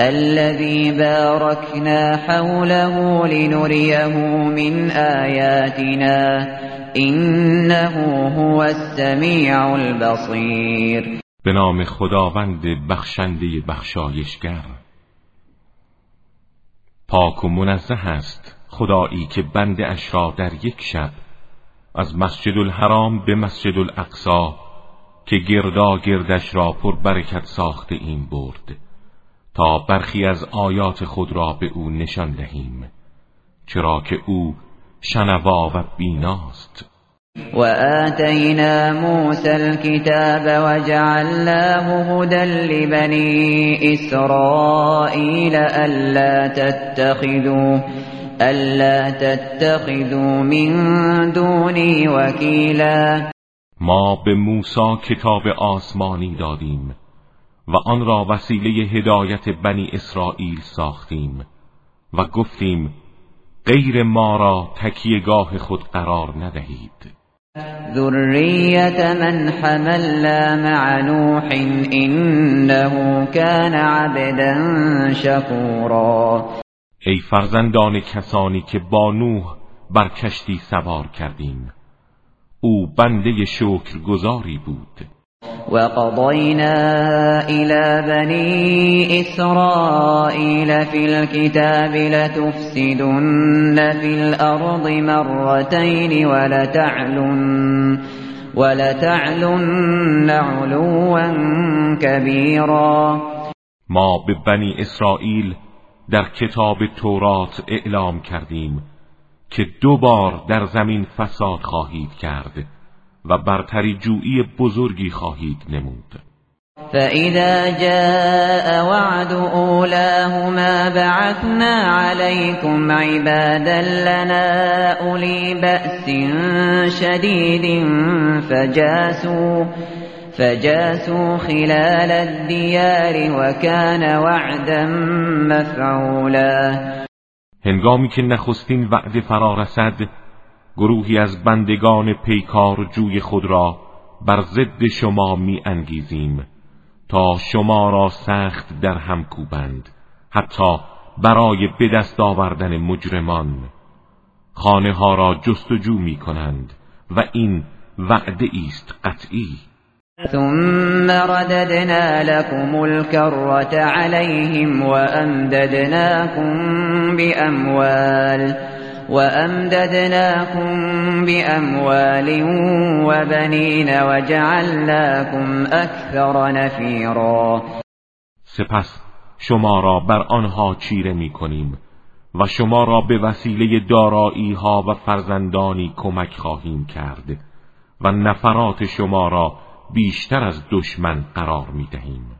الذي باركنا حوله لنريه من آياتنا إنه هو السميع البصير. به نام خداوند بخشنده بخشایشگر. پاک و منزه است خدایی که بنده اش را در یک شب از مسجد الحرام به مسجد الاقصا که گردا گردش را پر برکت ساخته این برد. تا برخی از آیات خود را به او نشان دهیم چرا که او شنوا و بیناست. و آتینا موسى الكتاب وجعلناه هدى لبني اسرائیل الا تتخذوا الا تتخذوا من دونی وکیلا. ما به موسی کتاب آسمانی دادیم و آن را وسیله هدایت بنی اسرائیل ساختیم و گفتیم غیر ما را تکیهگاه خود قرار ندهید. ذریت من حملنا مع نوح انه كان عبدا شکورا. ای فرزندان کسانی که با نوح بر کشتی سوار کردیم او بنده شکرگزاری بود. وقضينا إلى بني إسرائيل في الكتاب لتفسدن في الأرض مرتين ولتعلن علوا كبيرا. ما به بنی اسرائیل در کتاب تورات اعلام کردیم که دو بار در زمین فساد خواهید کرد. و برتری جویی بزرگی خواهید نمود. فإذا جاء وعد أولاهما بعثنا عليكم عبادا لنا أولي بأس شديد فجاسوا فجاسوا خلال الديار وكان وعدا مفعولا. هنگامی که نخستین وعد فرا رسد گروهی از بندگان پیکار جوی خود را بر ضد شما می انگیزیم تا شما را سخت در هم کوبند حتی برای به دست آوردن مجرمان. خانه ها را جستجو می کنند و این وعده است قطعی. ثم رددنا لكم الكرة عليهم وأمددناكم بأموال. وأمددناكم بأموال وبنين وجعلناكم أكثر نفيرا. سپس شما را بر آنها چیره می کنیم و شما را به وسیله دارایی ها و فرزندانی کمک خواهیم کرد و نفرات شما را بیشتر از دشمن قرار می دهیم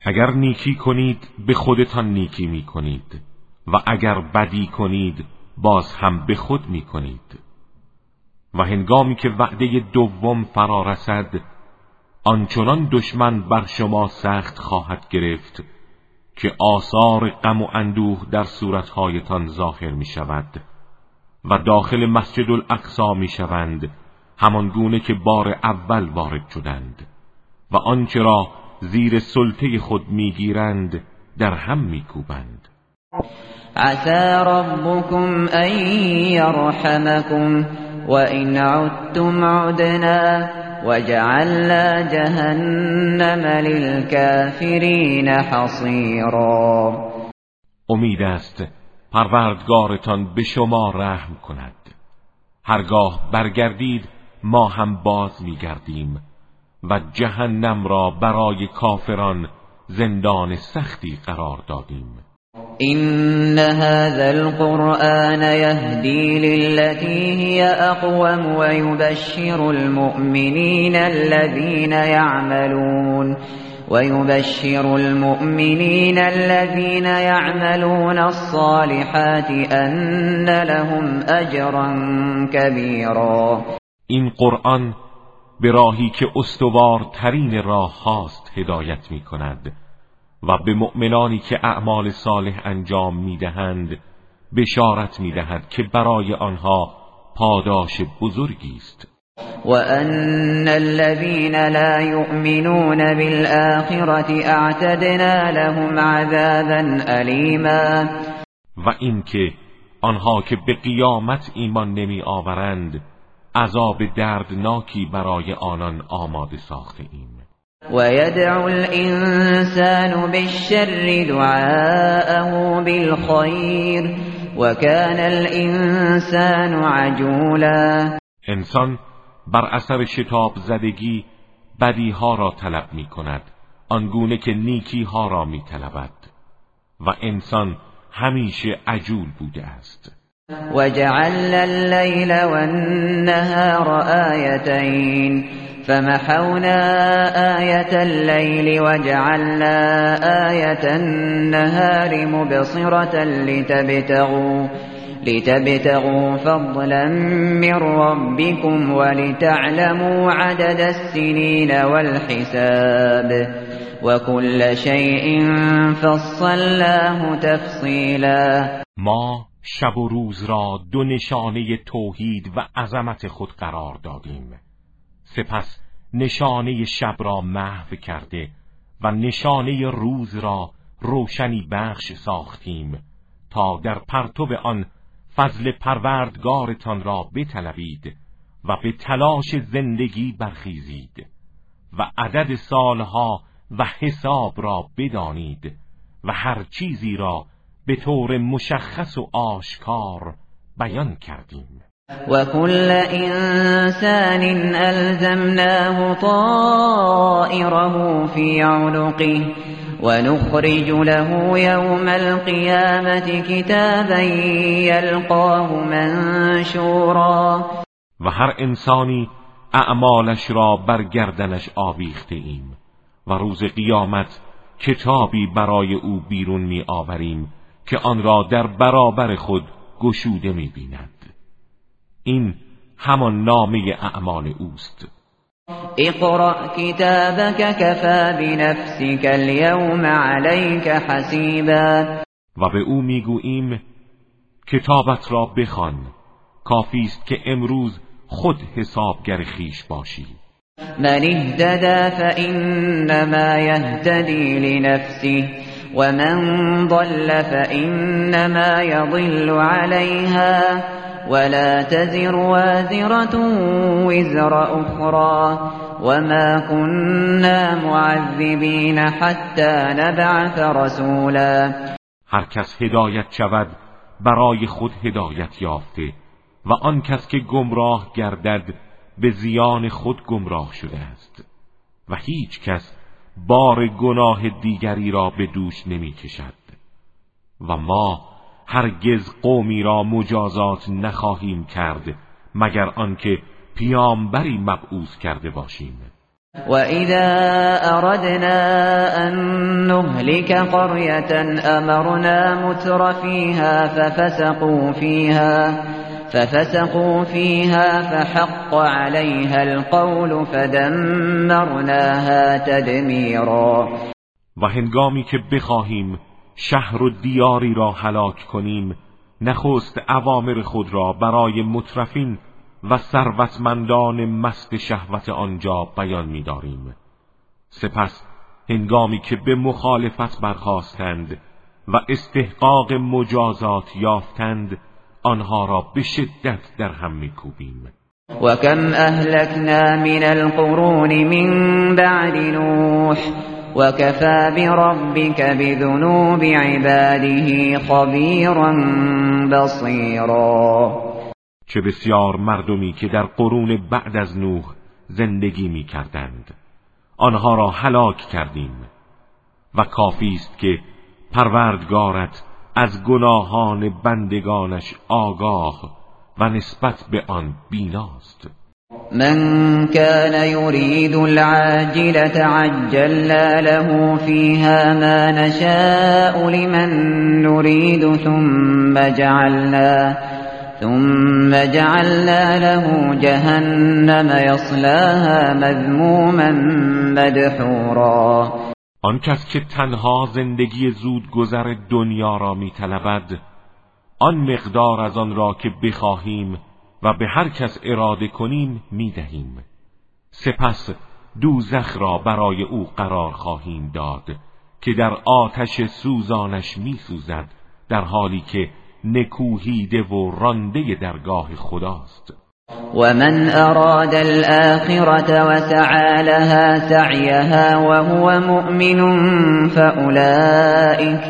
اگر نیکی کنید به خودتان نیکی می کنید و اگر بدی کنید باز هم به خود می کنید و هنگامی که وعده دوم فرا رسد آنچنان دشمن بر شما سخت خواهد گرفت که آثار غم و اندوه در صورتهایتان ظاهر می شود و داخل مسجد الاقصا می شوند همان گونه که بار اول وارد شدند. و آنچه را زیر سلطه خود می‌گیرند در هم میکوبند. عسى ربكم ان يرحمكم وان عدتم عدنا وجعلنا جهنم للكافرین حصیرا امید است پروردگارتان به شما رحم کند. هرگاه برگردید ما هم باز میگردیم. و جهنم را برای کافران زندان سختی قرار دادیم. این هذا القرآن يهدي للتي هي اقوم ويبشر المؤمنين الذين يعملون ويبشر المؤمنين الذين يعملون الصالحات أن لهم أجرا كبيرا. این قرآن به راهی که استوارترین راه هاست هدایت می کند و به مؤمنانی که اعمال صالح انجام می دهند بشارت می دهد که برای آنها پاداش بزرگی است. وأن الذين لا يؤمنون بالآخرة اعتدنا لهم عذابا ألیما و اینکه آنها که به قیامت ایمان نمی آورند عذاب دردناکی برای آنان آماده ساخته ایم. و یدعو الانسان بالشر دعاءه بالخیر و کان الانسان عجولا. انسان بر اثر شتاب زدگی بدی ها را طلب می کند آنگونه که نیکی ها را می طلبد. و انسان همیشه عجول بوده است. وجعلنا الليل والنهار آيتين فمحونا آية الليل وجعلنا آية النهار مبصرة لتبتغوا لتبتغوا فضلا من ربكم ولتعلموا عدد السنين والحساب وكل شيء فصلناه تفصيلا ما شب و روز را دو نشانه توحید و عظمت خود قرار دادیم. سپس نشانه شب را محو کرده و نشانه روز را روشنی بخش ساختیم تا در پرتو آن فضل پروردگارتان را بطلبید و به تلاش زندگی برخیزید و عدد سالها و حساب را بدانید و هر چیزی را به طور مشخص و آشکار بیان کردیم. و کل انسان الزمناه طائره فی عنقه ونخرج له يوم القيامة كتابا يلقاه منشورا. و هر انسانی اعمالش را بر گردنش آویخته ایم و روز قیامت کتابی برای او بیرون می آوریم که آن را در برابر خود گشوده می بیند این همان نامه اعمال اوست. اقرأ كتابك كفى بنفسك اليوم عليك حسیبا. و به او می‌گوییم کتابت را بخوان. کافی است که امروز خود حسابگر خیش باشی. من اهتدى فإنما يهتدي لنفسه. ومن ضل فإنما يضل عليها ولا تزر وازرة وزر أخرى وما كنا معذبين حتى نبعث رسولا هر کس هدایت شود برای خود هدایت یافته و آن کس که گمراه گردد به زیان خود گمراه شده است. و هیچ کس بار گناه دیگری را به دوش نمی کشد و ما هرگز قومی را مجازات نخواهیم کرد مگر آنکه پیامبری مبعوث کرده باشیم. و اذا اردنا ان نهلك قرية امرنا مترفيها ففسقوا فيها ففسقوا فيها فحق عليها القول فدمرناها تدمیرا و هنگامی که بخواهیم شهر و دیاری را هلاک کنیم نخست اوامر خود را برای مترفین و ثروتمندان مست شهوت آنجا بیان می‌داریم. سپس هنگامی که به مخالفت برخواستند و استحقاق مجازات یافتند آنها را به شدت در هم میکوبیم. و کم اهلکنا من القرون من بعد نوح وكفى بربك بذنوب عباده خبيرا بصيرا. چه بسیار مردمی که در قرون بعد از نوح زندگی می کردند آنها را هلاک کردیم. و کافی است که پروردگارت از گناهان بندگانش آگاه و نسبت به آن بیناست. من كان يريد العاجلة عجلنا له فيها ما نشاء لمن نريد ثم جعلنا ثم جعلنا له جهنم يصلاها مذموما مدحورا. آن کس که تنها زندگی زود گذر دنیا را میطلبد آن مقدار از آن را که بخواهیم و به هر کس اراده کنیم می‌دهیم. سپس دوزخ را برای او قرار خواهیم داد که در آتش سوزانش میسوزد در حالی که نکوهیده و رانده درگاه خداست. ومن أراد الآخرة وسعى لها سعيها وهو مؤمن فأولئك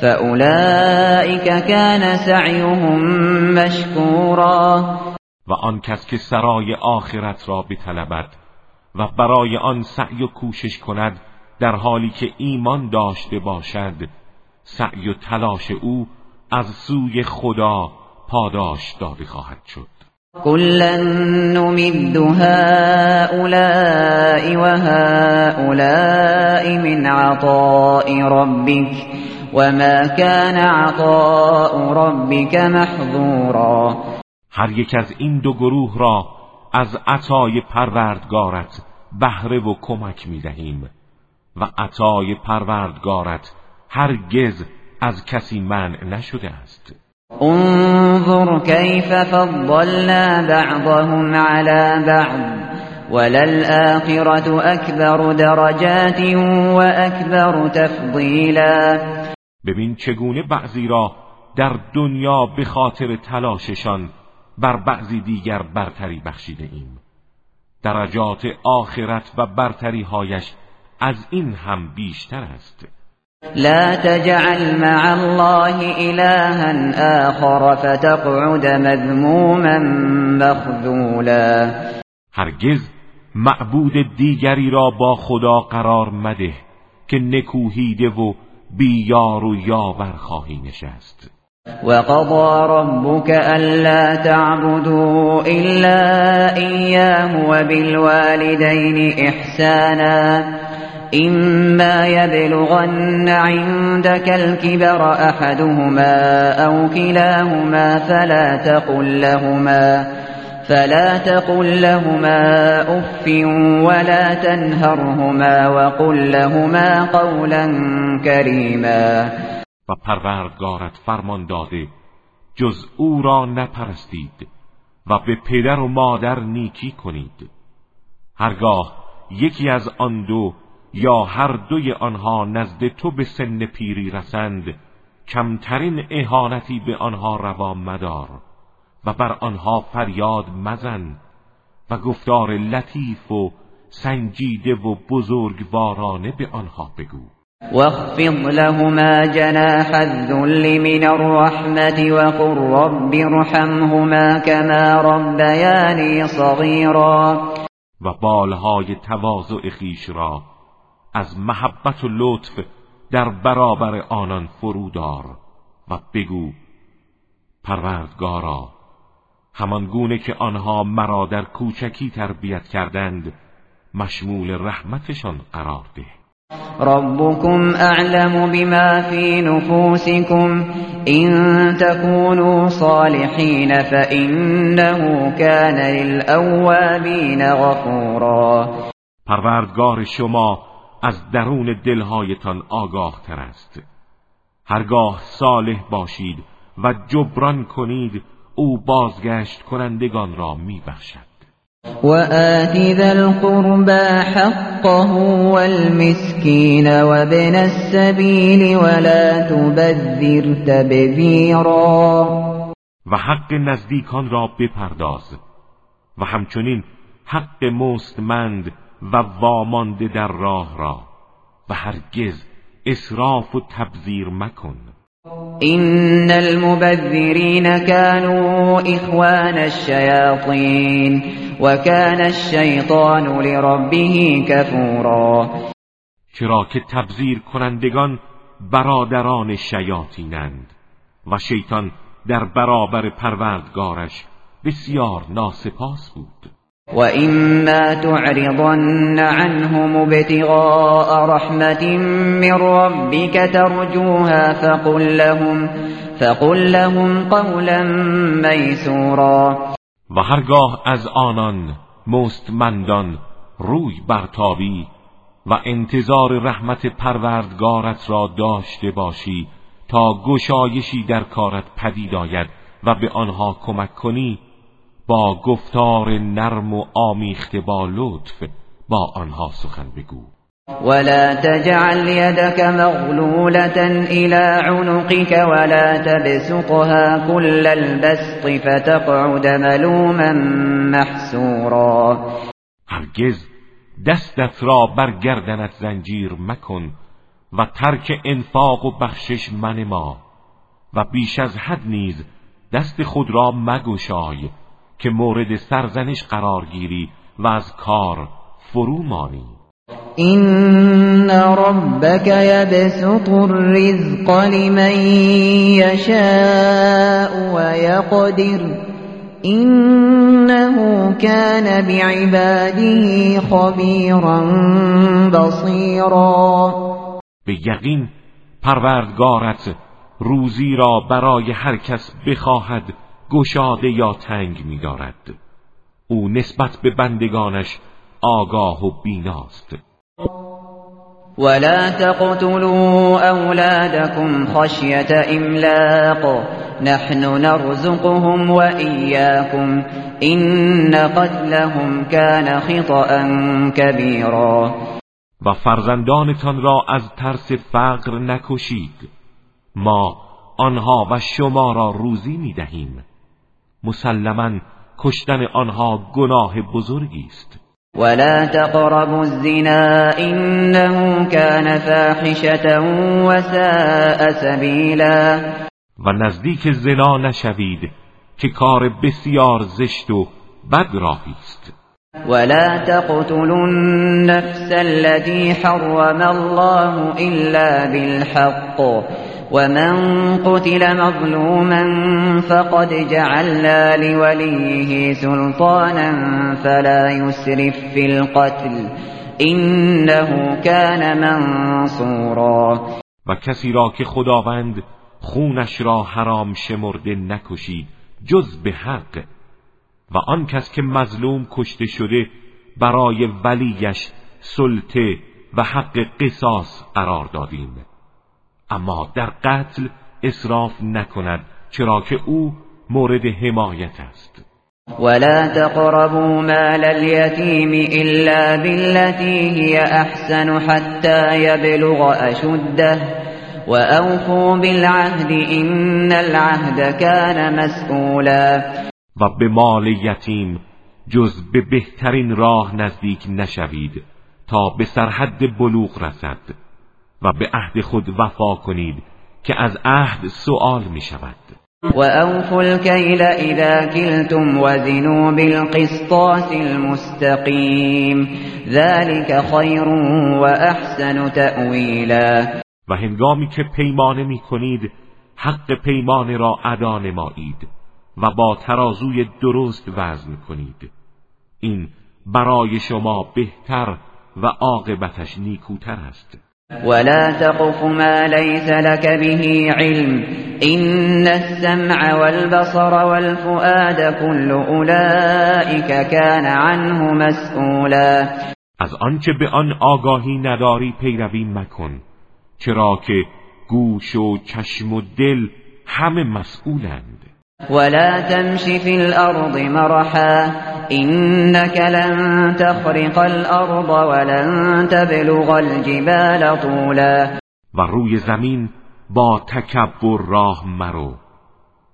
فأولئك كان سعيهم مشكورا. و آن کس که سرای آخرت را بطلبد و برای آن سعی و کوشش کند در حالی که ایمان داشته باشد سعی و تلاش او از سوی خدا پاداش داده خواهد شد. كلا نمد هؤلاء وهؤلاء من عطاء ربك وما كان عطاء ربك محظورا هر یک از این دو گروه را از عطای پروردگارت بهره و کمک می دهیم و عطای پروردگارت هرگز از کسی منع نشده است. انظر كيف فضلنا بعضهم على بعض وللآخرة أكبر درجات وأكبر تفضیلا ببین چگونه بعضی را در دنیا به خاطر تلاششان بر بعضی دیگر برتری بخشیده ایم. درجات آخرت و برتری هایش از این هم بیشتر است. لا تجعل مع الله إلها آخر فتقعد مذموما مخذولا. هرگز معبود دیگری را با خدا قرار مده که نکوهیده و بیار و یاور خواهی نشست. وقضى ربك ألا تعبدوا إلا إياه وبالوالدين إحسانا. إما يبلغن عندك الكبر أحدهما أو كلاهما فلا تقل لهما فلا تقل لهما أف ولا تنهرهما وقل لهما قولا كريما و پروردگارت فرمان داده جز او را نپرستید و به پدر و مادر نیکی کنید. هرگاه یکی از آن دو یا هر دوی آنها نزد تو به سن پیری رسند کمترین اهانتی به آنها روا مدار و بر آنها فریاد مزن و گفتار لطیف و سنجیده و بزرگوارانه به آنها بگو. واخفض لهما جناح الذل من الرحمة وقل رب ارحمهما كما ربياني صغيرا. و بالهای تواضع خیش را از محبت و لطف در برابر آنان فرودار و بگو پروردگارا همان گونه که آنها مرا در کوچکی تربیت کردند مشمول رحمتشان قرار ده. ربكم اعلم بما في نفوسكم ان تكونوا صالحين فانه كان للاوابين غفورا. پروردگار شما از درون دلهایتان آگاه تر است. هرگاه صالح باشید و جبران کنید او بازگشت کنندگان را میبخشد. وآت ذا القربى حقه والمسكين وابن السبيل ولا تبذر تبذیرا و حق نزدیکان را بپرداز و همچنین حق مستمند و وامانده در راه را و هرگز اسراف و تبذیر مکن. إن المبذرين كانوا إخوان الشياطين وكان الشيطان لربه كفورا. چرا که تبذیر کنندگان برادران شیاطینند و شیطان در برابر پروردگارش بسیار ناسپاس بود. وإما تعرضن عنهم ابتغاء رحمة من ربك ترجوها فقل لهم فقل لهم قولا میسورا و هرگاه از آنان مستمندان روی برتابی و انتظار رحمت پروردگارت را داشته باشی تا گشایشی در کارت پدید آید و به آنها کمک کنی با گفتار نرم و آمیخته با لطف با آنها سخن بگو. ولا تجعل يدك مغلولة إلى عنقك ولا تبسطها كل البسط فتقعد ملوما محسورا. هرگز دستت را بر گردنت زنجیر مکن و ترک انفاق و بخشش من ما و بیش از حد نیز دست خود را مگشای که مورد سرزنش قرار گیری و از کار فرو مانی. این ربک یبسط الرزق لمن یشاء و یقدر. اینه کان بعباده خبیرا بصیرا. به یقین پروردگارت روزی را برای هر کس بخواهد گشاده یا تنگ می‌دارد. او نسبت به بندگانش آگاه و بیناست. ولا تقتلوا اولادكم خشيه املاق نحن نرزقهم وإياكم. إن قتلهم كان خطأ كبيرا. و فرزندانتان را از ترس فقر نکشید. ما آنها و شما را روزی می دهیم مسلما کشتن آنها گناه بزرگی است. ولا تقربوا الزنا انه كان فاحشه وساء سبيلا. و نزدیک زنا نشوید که کار بسیار زشت و بد راهی است. ولا تقتلوا النفس التي حرم الله الا بالحق. ومن قتل مظلوما فقد جعلنا لوليه سلطانا فلا يسرف في القتل انه كان منصورا. و کسی را که خداوند خونش را حرام شمرده نکشید جز به حق. و آن کس که مظلوم کشته شده برای ولیش سلطه و حق قصاص قرار دادیم. اما در قتل اصراف نکند چرا که او مورد حمایت است. ولا تقربوا مال اليتيم الا بالتي هي احسن حتى يبلغ اشده وأوفوا بالعهد إن العهد كان مسئولا. و به مال یتیم جز به بهترین راه نزدیک نشوید تا به سرحد بلوغ رسد. و به عهد خود وفا کنید که از عهد سؤال می شود و اوفوا الكیل اذا کلتم وزنوا بالقسطاس المستقیم ذلك خیر و احسن تأویلا و هنگامی که پیمانه می کنید حق پیمانه را ادا نمایید و با ترازوی درست وزن کنید. این برای شما بهتر و عاقبتش نیکوتر است. ولا تقف ما ليس لك به علم إن السمع والبصر والفؤاد كل أولئك كان عنه مسئولا. از آنچه به آن آگاهی نداری پیروی مکن چرا که گوش و چشم و دل همه مسئولند. ولا تمشي في الارض مرحا انك لن تخرق الارض ولن تبلغ الجبال طولا. و روی زمین با تکبر راه مرو.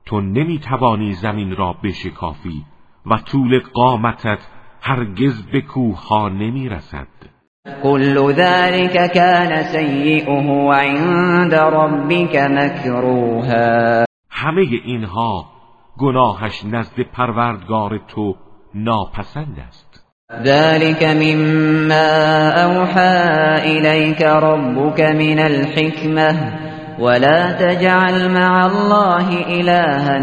تو نمی‌توانی زمین را بشکافی و طول قامتت هرگز به کوه ها نمی‌رسد. كل ذلك كان سيئه عند ربك مكروها همه اینها گناهش نزد پروردگار تو ناپسند است. ذلك مما اوحى اليك ربك من الحكمه ولا تجعل مع الله إلها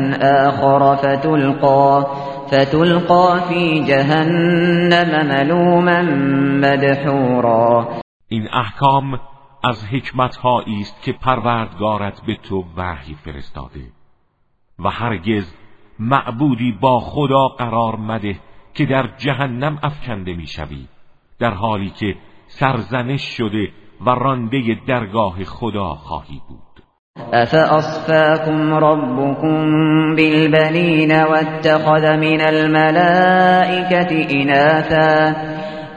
آخر فتلقى فتلقى في جهنم ملوما مدحورا. این احکام از حکمت است که پروردگارت به تو وحی فرستاده و هرگز معبودی با خدا قرار مده که در جهنم افکنده می‌شوی در حالی که سرزنش شده و رانده درگاه خدا خواهی بود. افاصفاكم ربكم بالبنين واتخذ من الملائكة إناثا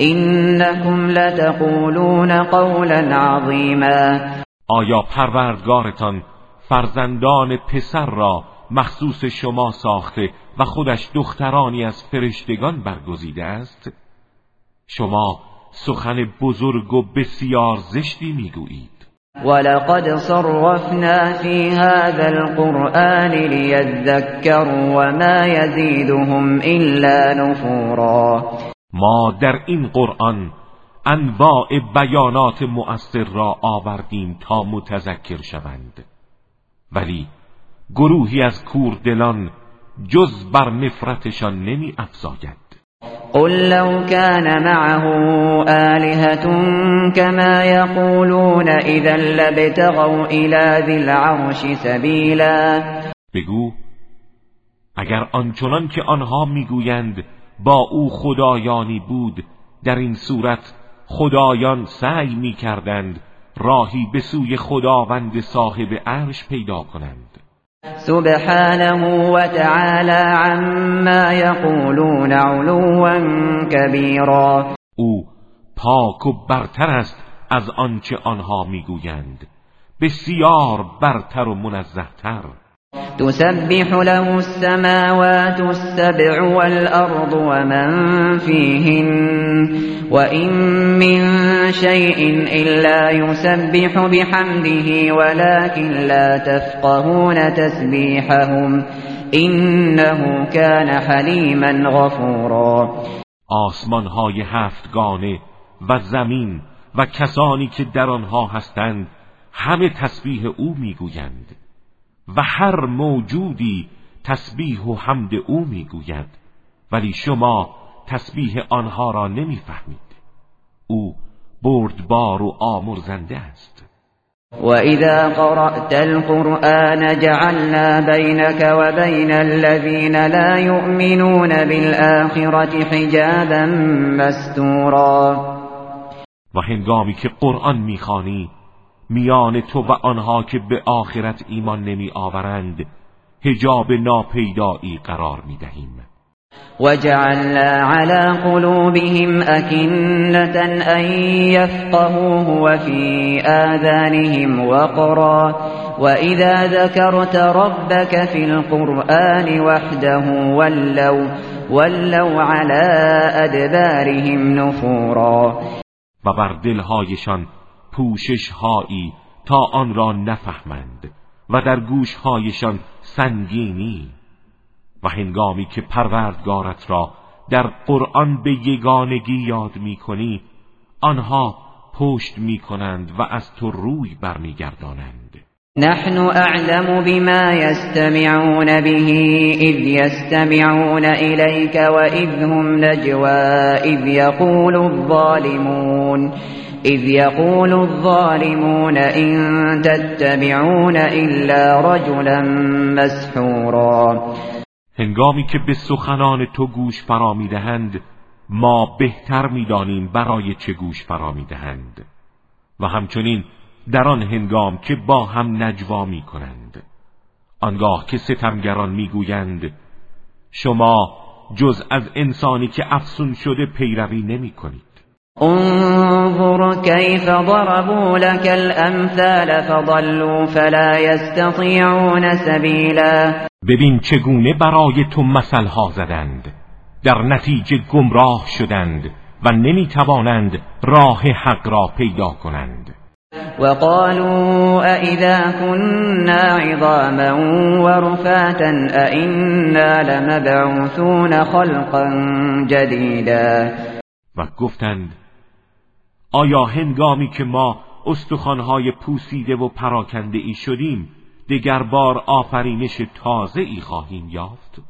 إنكم لتقولون قولا عظیما. آیا پروردگارتان فرزندان پسر را مخصوص شما ساخته و خودش دخترانی از فرشتگان برگزیده است؟ شما سخن بزرگ و بسیار زشتی می‌گویید. ولقد صرفنا في هذا القرآن ليذكروا وما يزيدهم إلا نفورا. ما در این قرآن انواع بیانات مؤثر را آوردیم تا متذکر شوند. ولی گروهی از کوردلان جز بر نفرتشان نمی افزاید. قل لو كان معه آلهة كما يقولون اذا لبتغوا الى ذي العرش سبیلا بگو اگر آنچنان که آنها می‌گویند با او خدایانی بود در این صورت خدایان سعی می‌کردند راهی به سوی خداوند صاحب عرش پیدا کنند. سبحانه وتعالى عما يقولون علوا كبيرا. او پاک و برتر است از آنچه آنها می‌گویند. بسیار برتر و منزهتر. تسبح له السماوات السبع والأرض ومن فيهن. وإن من شيء إلا يسبح بحمده ولكن لا تفقهون تسبيحهم. إنه كان حليما غفورا. آسمان های هفتگانه و زمین و کسانی که در آنها هستند همه تسبیح او می‌گویند. و هر موجودی تسبیح و حمد او می‌گوید ولی شما تسبیح آنها را نمی‌فهمید. او بردبار و آمرزنده است. وَإِذَا قَرَأْتَ الْقُرْآنَ جَعَلْنَا بَيْنَكَ وَبَيْنَ الَّذِينَ لَا يُؤْمِنُونَ بِالْآخِرَةِ حِجَابًا مَسْتُورًا. و هنگامی که قرآن می‌خوانی میان تو و آنها که به آخرت ایمان نمی آورند هجاب ناپیدایی قرار می دهیم. وجعلنا على قلوبهم أكنة أن يفقهوه وفي آذانهم وقرا. وإذا ذكرت ربك في القرآن وحده ولوا, ولوا على أدبارهم نفورا. و بر دلهایشان پوشش هایی تا آن را نفهمند و در گوشهایشان سنگینی و هنگامی که پروردگارت را در قرآن به یگانگی یاد می کنی آنها پشت می کنند و از تو روی برمیگردانند. نحن اعلم بما يستمعون به اذ يستمعون اليك واذ هم نجوا اذ يقول الظالمون. اذ يقول الظالمون ان تتبعون الا رجلا مسحورا. هنگامی که به سخنان تو گوش فرا می‌دهند ما بهتر می‌دانیم برای چه گوش فرا می‌دهند و همچنین در آن هنگام که با هم نجوا می کنند. آنگاه که ستمگران می‌گویند شما جز از انسانی که افسون شده پیروی نمی کنید. انظر كيف ضربوا لك الامثال فضلوا فلا يستطيعون سبيلا. ببین چگونه برای تو مثل ها زدند. در نتیجه گمراه شدند و نمی توانند راه حق را پیدا کنند. وقالوا أئذا كنا عظاما ورفاتا أئنا لمبعوثون خلقا جديدا. و گفتند آیا هنگامی که ما استخوانهای پوسیده و پراکنده ای شدیم دگر بار آفرینش تازه ای خواهیم یافت؟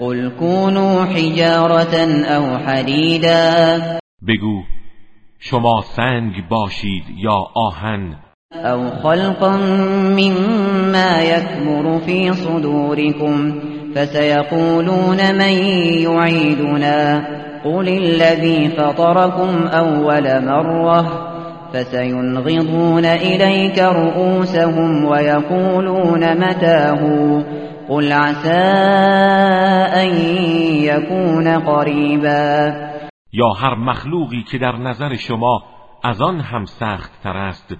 قل كونوا حجارة او حدیدا بگو شما سنگ باشید یا آهن؟ او خلقا مما يكبر في صدوركم فسيقولون من يعيدنا. قل الذي فطركم اول مره فسينغضون إليك رؤوسهم ويقولون متاه قل عسى أن يكون قریبا یا هر مخلوقی که در نظر شما از آن هم سخت تر است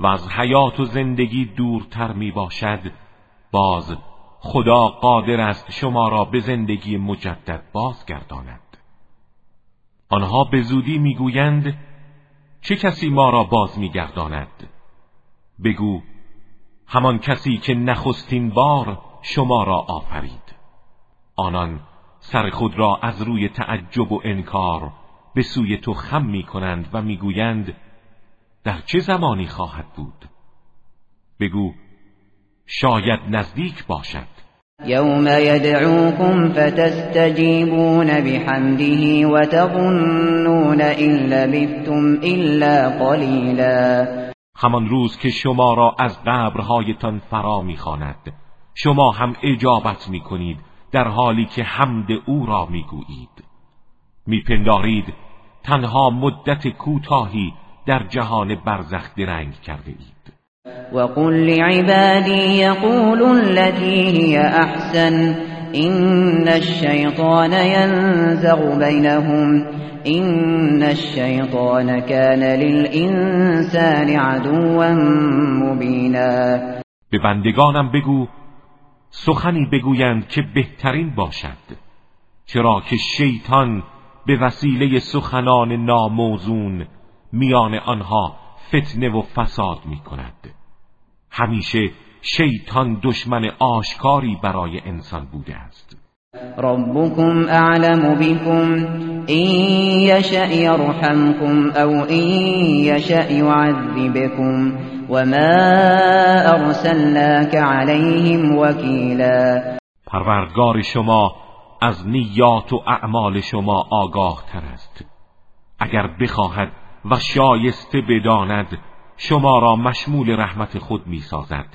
و از حیات و زندگی دورتر می باشد باز خدا قادر است شما را به زندگی مجدد بازگرداند. آنها به زودی می‌گویند چه کسی ما را باز میگرداند؟ بگو همان کسی که نخستین بار شما را آفرید. آنان سر خود را از روی تعجب و انکار به سوی تو خم می کنند و می‌گویند در چه زمانی خواهد بود؟ بگو شاید نزدیک باشد. يوم يدعوكم فتستجيبون بحمده وتظنون إن لبثتم إلا قليلا. همان روز که شما را از قبرهایتان فرا می‌خواند. شما هم اجابت می‌کنید در حالی که حمد او را می‌گویید. میپندارید تنها مدت کوتاهی در جهان برزخ درنگ کرده اید. وقل لعبادي يقولوا التي هي أحسن إن الشيطان ينزغ بينهم إن الشيطان كان للإنسان عدوا مبینا به بندگانم بگو سخنی بگویند که بهترین باشد چرا که شیطان به وسیله سخنان ناموزون میان آنها فتنه و فساد می کند همیشه شیطان دشمن آشکاری برای انسان بوده است. ربكم اعلم بكم این یشأ یرحمكم او این یشأ یعذبكم وما ارسلناك عليهم وکیلا. پروردگار شما از نیات و اعمال شما آگاه تر است. اگر بخواهد و شایسته بداند شما را مشمول رحمت خود می سازد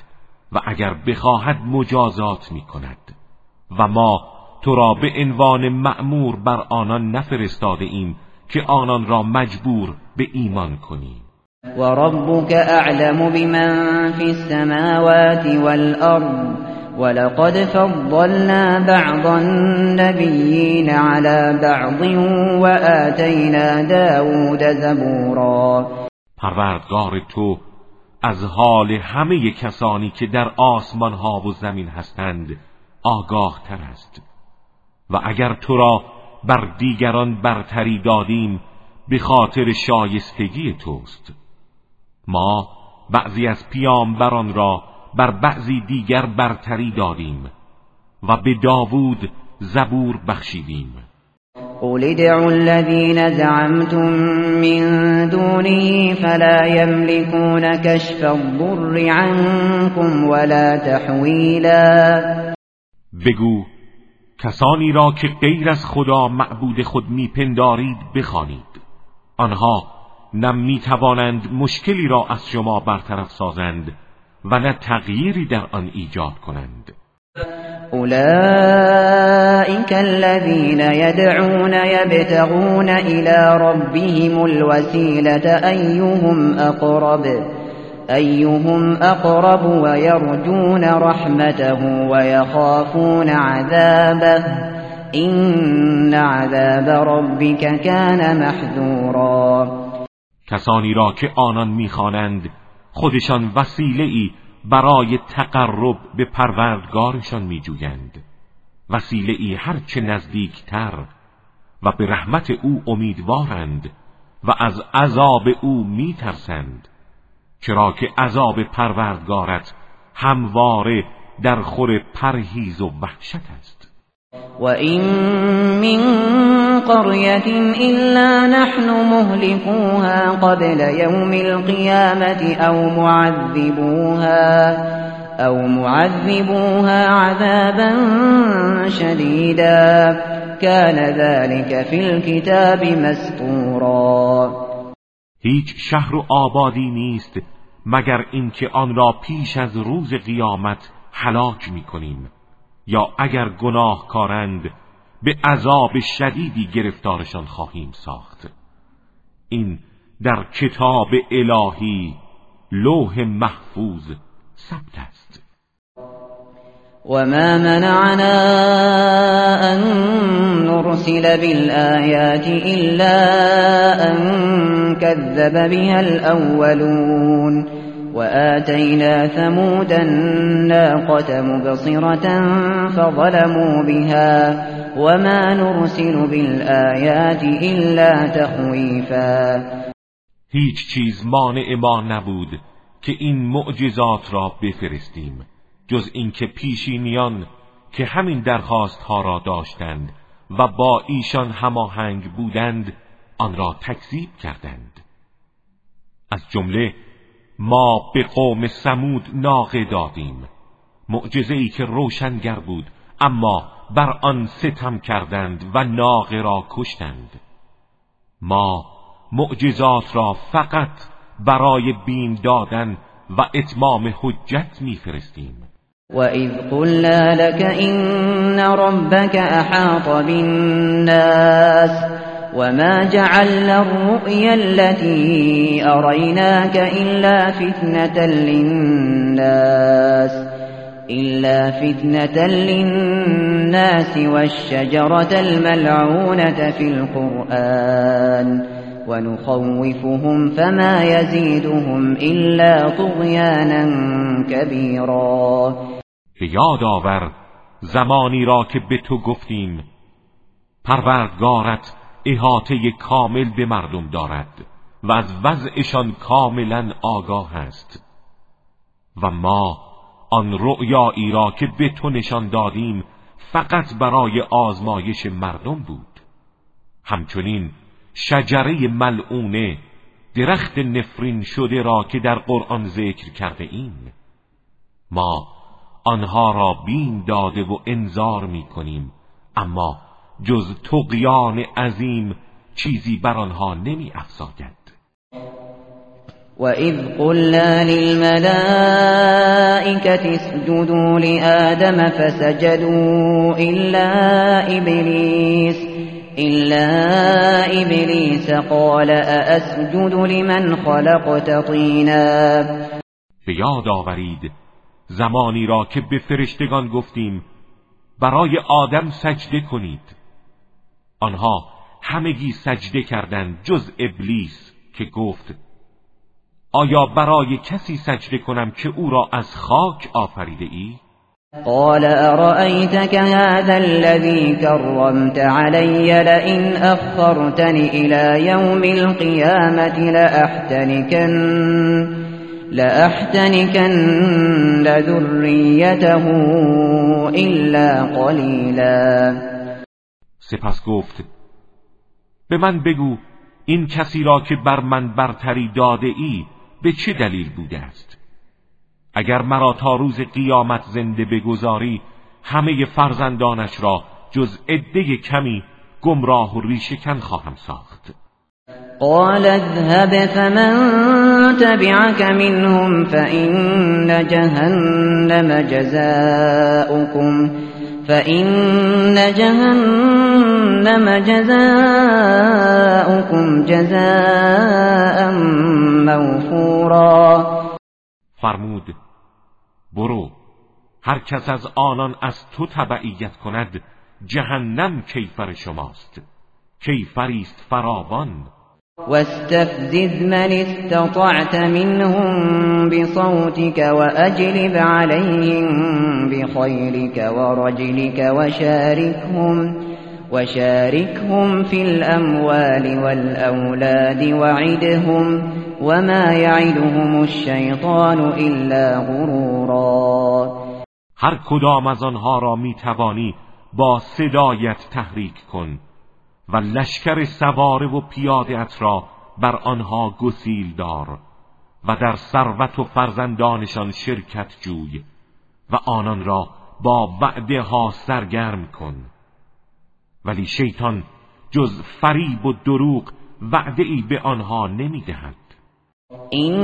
و اگر بخواهد مجازات می کند و ما تو را به عنوان مأمور بر آنان نفرستاده ایم که آنان را مجبور به ایمان کنیم. و ربک اعلم بمن فی السماوات والارض ولقد فضلنا بعض النبیین على بعض وآتینا داود زبورا. پروردگار تو از حال همه کسانی که در آسمان ها و زمین هستند آگاه تر است. و اگر تو را بر دیگران برتری دادیم به خاطر شایستگی توست. ما بعضی از پیامبران را بر بعضی دیگر برتری دادیم و به داوود زبور بخشیدیم. قل ادعوا الذين زعمتم من دونه فلا يملكون كشف الضر عنكم ولا تحویلا بگو کسانی را که غیر از خدا معبود خود میپندارید بخوانید. آنها نه می‌توانند مشکلی را از شما برطرف سازند و نه تغییری در آن ایجاد کنند. أولئك الذين يدعون يبتغون إلى ربهم الوسيلة أيهم أقرب؟ أيهم أقرب ويرجون رحمته ويخافون عذابه؟ إن عذاب ربك كان محذورا. کسانی را که آنان می‌خوانند خودشان وسیله ای برای تقرب به پروردگارشان میجویند. وسیله ای هرچه نزدیکتر و به رحمت او امیدوارند و از عذاب او میترسند. چرا که عذاب پروردگارت همواره در خور پرهیز و وحشت است. و این من قریت الا نحن مهلكوها قبل یوم القیامت او معذبوها او معذبوها عذابا شدیدا كان ذلك في الكتاب مسطورا هیچ شهر و آبادی نیست مگر اینکه آن را پیش از روز قیامت هلاک می‌کنیم. یا اگر گناه کارند به عذاب شدیدی گرفتارشان خواهیم ساخت. این در کتاب الهی لوح محفوظ ثبت است. وما منعنا أن نرسل بالآيات إلا أن كذب بها الأولون وآتينا ثمود الناقة مبصرة فظلموا بها وما نرسل بالآيات إلا تخويفا. هیچ چیز مانع ما نبود که این معجزات را بفرستیم جز اینکه پیشینیان که همین درخواست ها را داشتند و با ایشان هماهنگ بودند آن را تکذیب کردند. از جمله ما به قوم سمود ناقه دادیم. معجزه ای که روشنگر بود اما بر آن ستم کردند و ناقه را کشتند. ما معجزات را فقط برای بیم دادن و اتمام حجت میفرستیم. وَإِذْ قُلْنَا لَكَ إِنَّ رَبَّكَ أَحَاطَ بِالنَّاسِ وَمَا جَعَلْنَا الرُّؤْيَا الَّتِي أَرَيْنَاكَ إِلَّا فِتْنَةً لِلنَّاسِ إِلَّا فِتْنَةً لِلنَّاسِ وَالشَّجَرَةَ الْمَلْعُونَةَ فِي الْقُرْآنِ ونخوفهم فما يزيدهم إلا طغيانا كبيرا به یاد آور زمانی را که به تو گفتیم پروردگارت احاطه کامل به مردم دارد و از وضعشان کاملا آگاه است. و ما آن رؤیایی را که به تو نشان دادیم فقط برای آزمایش مردم بود. همچنین شجره ملعونه درخت نفرین شده را که در قرآن ذکر کرده ایم. ما آنها را بین داده و انذار می کنیم. اما جز تقیان عظیم چیزی بر آنها نمی افزاید. وَإِذْ قُلْنَا لِلْمَلَائِكَةِ اسْجُدُوا لِآدَمَ فَسَجَدُوا إِلَّا إِبْلِيسَ إلا ابلیس قال أأسجد لمن خلقت طینا به یاد آورید زمانی را که به فرشتگان گفتیم برای آدم سجده کنید. آنها همگی سجده کردند جز ابلیس که گفت آیا برای کسی سجده کنم که او را از خاک آفریده ای؟ قال أرأيتك هذا الذي كرمت علي لئن أخرتني إلى يوم القيامة لأحتنكن لأحتنكن ذريته إلا قليلا سپس گفت به من بگو این کسی را که بر من برتری داده ای به چه دلیل بوده است؟ اگر مرا تا روز قیامت زنده بگذاری همه فرزندانش را جز عده کمی گمراه و ریشکن خواهم ساخت. قال اذهب فمن تبعك منهم فإن جهنم جزاؤكم فإن جهنم جزاؤكم جزاء موفورا فرمود برو هر کس از آنان از تو تبعیت کند جهنم کیفر شماست. کیفری است فراوان. واستفزز من استطعت منهم بصوتك وأجلب عليهم بخيرك ورجلك وشاركهم وشاركهم في الأموال والأولاد وعدهم وما يعدهم الشيطان إلا غرورا. هر کدام از آنها را می توانی با صدایت تحریک کن. و لشکر سواره و پیادهت را بر آنها گسیل دار و در ثروت و فرزندانشان شرکت جوی و آنان را با وعده ها سرگرم کن. ولی شیطان جز فریب و دروغ وعده ای به آنها نمی‌دهد. این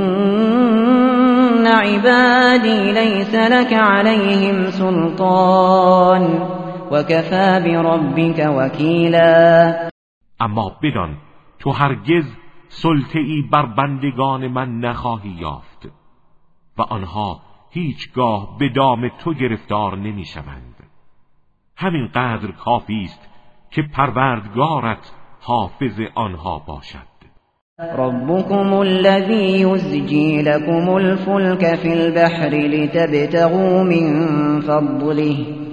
عبادی لیس لك عليهم سلطان وكفى بربك وکیلا اما بدان تو هرگز سلطه ای بر بندگان من نخواهی یافت و آنها هیچگاه به دام تو گرفتار نمی‌شوند. همین قدر کافی است که پروردگارت حافظ آنها باشد. ربكم الذي يزجي لكم الفلك في البحر لتبتغوا من فضله.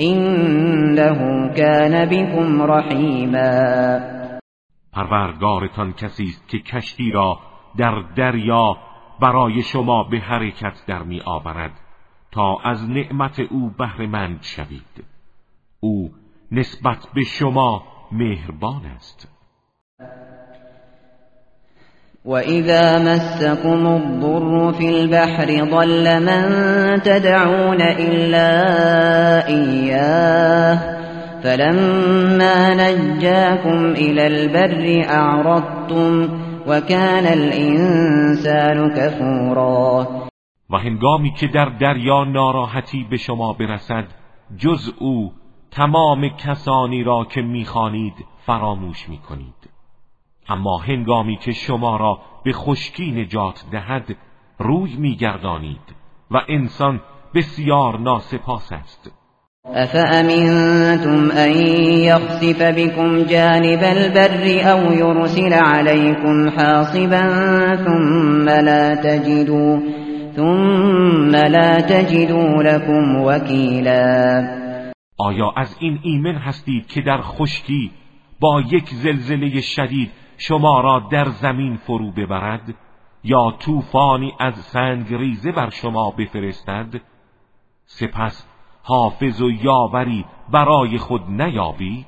إنه كان بكم رحیما پروردگارتان کسی است که کشتی را در دریا برای شما به حرکت در می آورد تا از نعمت او بهرهمند شوید. او نسبت به شما مهربان است. وَإِذَا مَسَّكُمُ الضُّرُّ فِي الْبَحْرِ ضَلَّ مَن تَدْعُونَ إِلَّا إِيَّاهُ فَلَمَّا نَجَّاكُمْ إِلَى الْبَرِّ أَعْرَضْتُمْ وَكَانَ الْإِنسَانُ كَفُورًا و هنگامی که در دریا ناراحتی به شما برسد جز او تمام کسانی را که می‌خوانید فراموش می‌کنید. اما هنگامی که شما را به خشکی نجات دهد روی میگردانید و انسان بسیار ناسپاس است. افامنتم ان یخسف بكم جانب البر او یرسل عليكم حاصبا ثم لا تجدوا ثم لا تجدوا لكم وكیلا آیا از این ایمن هستید که در خشکی با یک زلزله شدید شما را در زمین فرو ببرد یا طوفانی از سنگ ریزه بر شما بفرستد سپس حافظ و یاوری برای خود نیابید؟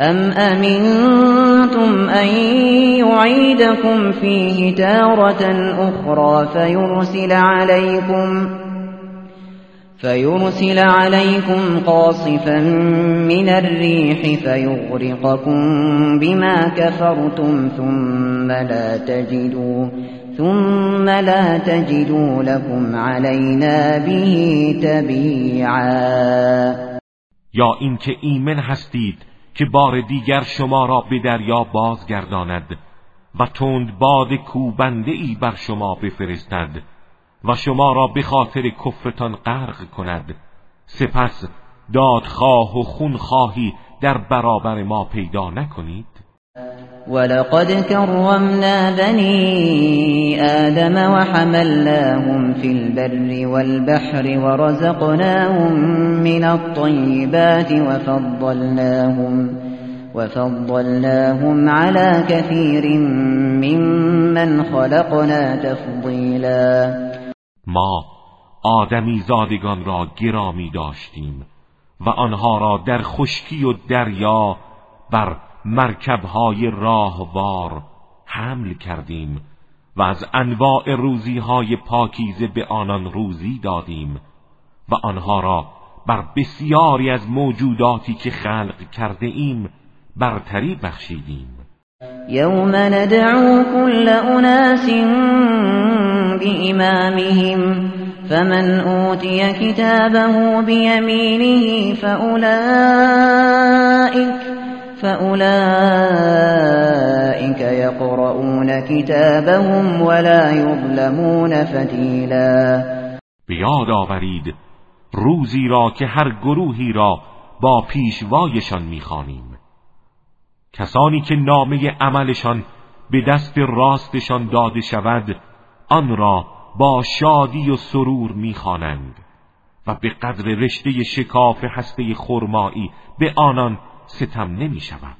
ام امنتم ان یعیدکم فیه تارة اخرى فیرسل علیکم فيرسل عليكم قاصفا من الريح فيغرقكم بما كفرتم ثم لا تجدوا ثم لا تجدوا لكم علينا به تبيعا. یا اینکه ایمن هستید که بار دیگر شما را به دریا بازگرداند و تند باد کوبنده ای بر شما بفرستد. و شما را به خاطر کفرتان غرق کند. سپس دادخواه و خونخواهی در برابر ما پیدا نکنید. ولقد كرمنا بني آدم وحملناهم في البر والبحر ورزقناهم من الطيبات وفضلناهم وفضلناهم على كثير ممن خلقنا تفضيلا. ما آدمی زادگان را گرامی داشتیم و آنها را در خشکی و دریا بر مرکبهای راهوار حمل کردیم و از انواع روزی های پاکیزه به آنان روزی دادیم و آنها را بر بسیاری از موجوداتی که خلق کرده ایم برتری بخشیدیم. یوم ندعو كل اناس بإمامهم فمن أوتي كتابه بيمينه فأولئك فأولئك يقرؤون كتابهم ولا يظلمون فتیلا بیاد آورید روزی را که هر گروهی را با پیشوایشان می‌خوانیم. کسانی که نامه عملشان به دست راستشان داده شود آن را با شادی و سرور می‌خوانند و به قدر رشته شکاف هسته خرمایی به آنان ستم نمی شود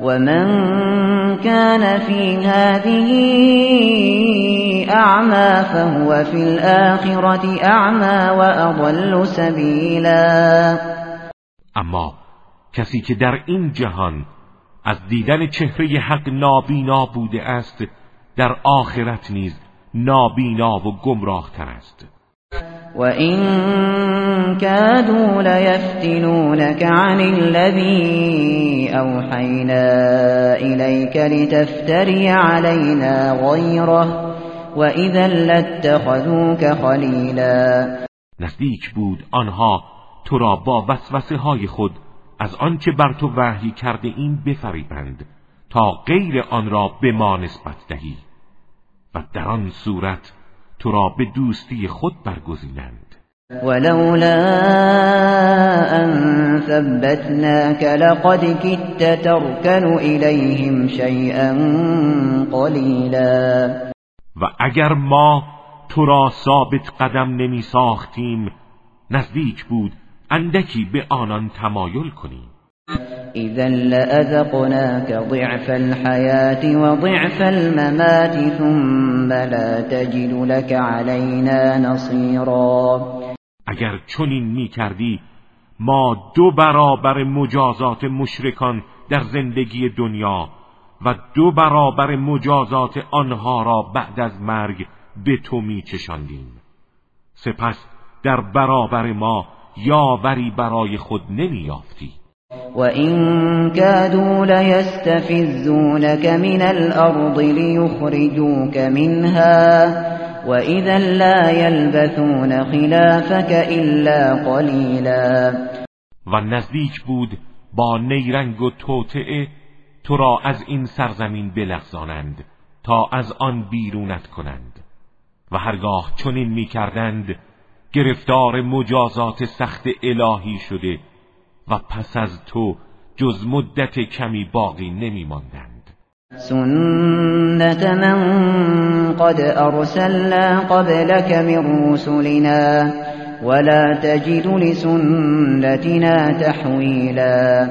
ومن كان في هذه اعمى فهو في الاخره اعمى واضل سبیلا اما کسی که در این جهان از دیدن چهره حق نابینا بوده است در آخرت نیز نابینا و گمراه تر است. وَإِن كَادُوا لَيَفْتِنُونَكَ عَنِ الَّذِي أَوْحَيْنَا إِلَيْكَ لِتَفْتَرِيَ عَلَيْنَا غَيْرَهُ وَإِذًا لَاتَّخَذُوكَ خَلِيلًا. نزدیک بود آنها تو را با وسوسه های خود از آنچه بر تو وحی کرده این بفریبند تا غیر آن را به ما نسبت دهی. و در آن صورت تو را به دوستی خود برگزینند. ولولا ان ثبتناك لقد كدت تركن اليهم شيئا قليلا. و اگر ما تو را ثابت قدم نمی ساختیم نزدیک بود اندکی به آنان تمایل کنیم. اذا لأذقناك ضعف الحياة وضعف الممات ثم لا تجد لك علينا نصيرا اگر چنین می کردی ما دو برابر مجازات مشرکان در زندگی دنیا و دو برابر مجازات آنها را بعد از مرگ به تو می چشاندیم سپس در برابر ما یاوری برای خود نمی یافتی وَإِن كَادُوا لَيَسْتَفِزُّونَكَ مِنَ الْأَرْضِ لِيُخْرِجُوكَ مِنْهَا وَإِذًا لَّا يَلْبَثُونَ خِلَافَكَ إِلَّا قَلِيلًا و نزدیک بود با نیرنگ و توطعه تو را از این سرزمین بلغزانند تا از آن بیرونت کنند و هرگاه چنین می‌کردند گرفتار مجازات سخت الهی شده و پس از تو جز مدت کمی باقی نمی ماندند سنت من قد ارسلنا قبلك من رسلنا ولا تجد لسنتنا تحویلا.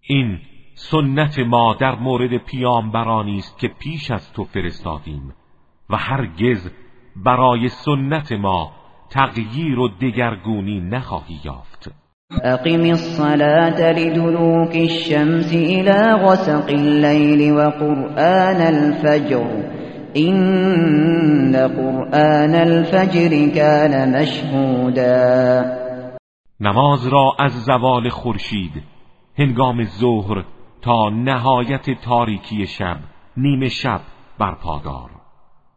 این سنت ما در مورد پیامبرانی است که پیش از تو فرستادیم و هرگز برای سنت ما تغییر و دگرگونی نخواهی یافت. اقیم الصلاة لدلوك الشمس الى غسق الليل وقرآن الفجر. این قرآن الفجر كان مشهودا. نماز را از زوال خورشید هنگام ظهر تا نهایت تاریکی شب نیمه شب برپادار.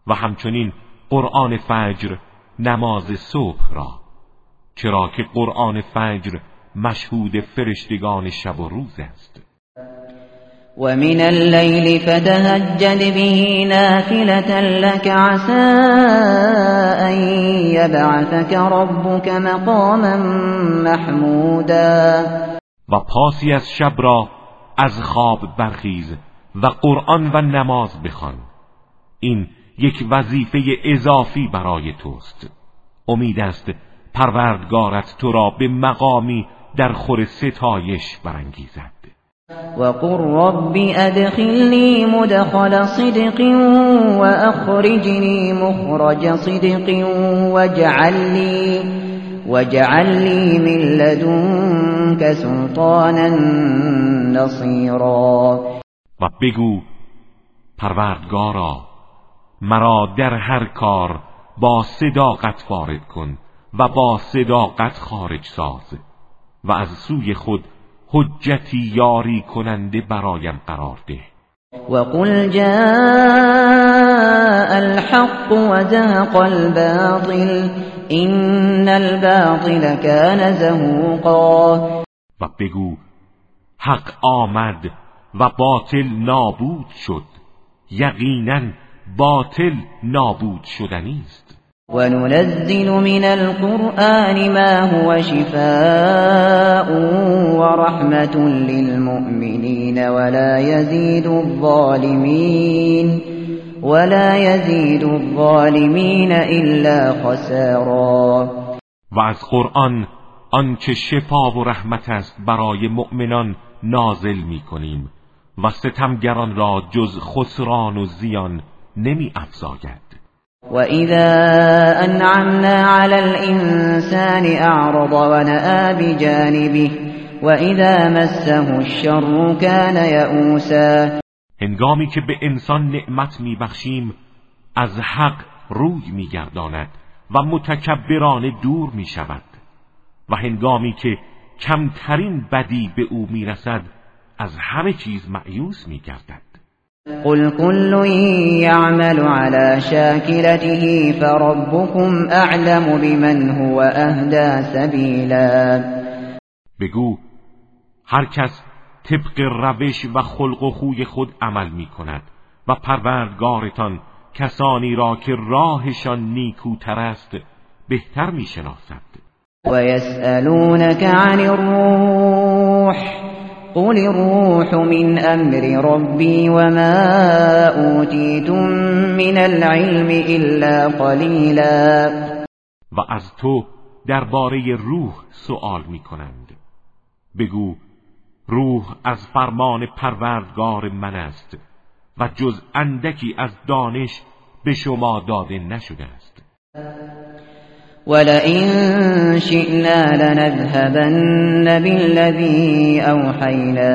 و همچنین قرآن فجر نماز صبح را چرا که قرآن فجر مشهود فرشتگان شب و روز است. ومن الليل فتهجد به نافلة لك عسى أن يبعثك ربك مقاما محمودا. و پاسی از شب را از خواب برخیز و قرآن و نماز بخوان. این یک وظیفه اضافی برای توست. امید است پروردگارت تو را به مقامی در خور ستایش برانگیزد. وقل رب ادخلنی مدخل صدق واخرجنی مخرج صدق واجعل لي واجعل لي من لدنك سلطانا نصيرا و بگو پروردگارا مرا در هر کار با صداقت وارد کن و با صداقت خارج ساز و از سوی خود حجتی یاری کننده برایم قرار ده. وقل جاء الحق وزهق الباطل این الباطل كان زهوقا. و بگو حق آمد و باطل نابود شد یقینا باطل نابود شدنی است وننزل من القرآن ما هو شفاء ورحمة للمؤمنين ولا يزيد الظالمين ولا يزيد الظالمين إلا خسارا. و از قرآن آنچه شفا و رحمت است برای مؤمنان نازل می کنیم و ستمگران را جز خسران و زیان نمی افزاید. وإذا أنعمنا على الإنسان أعرض ونأى بجانبه وإذا مسه الشر كان يئوسا. هنگامی که به انسان نعمت میبخشیم از حق روی میگرداند و متکبرانه دور می‌شود و هنگامی که کمترین بدی به او می‌رسد از همه چیز معیوس میگردد قل كل يعمل على شاكلته فربكم اعلم بمن هو اهدى سبیلا بگو هر کس طبق روش و خلق و خوی خود عمل می کند و پروردگارتان کسانی را که راهشان نیکوتر است بهتر می شناسد و یسألونک عن الروح قل الروح من امر ربی وما اوتیتم من العلم الا قلیلا و از تو درباره روح سوال می کنند بگو روح از فرمان پروردگار من است و جز اندکی از دانش به شما داده نشده است. ولئن شئنا لنذهبن بالذي أوحينا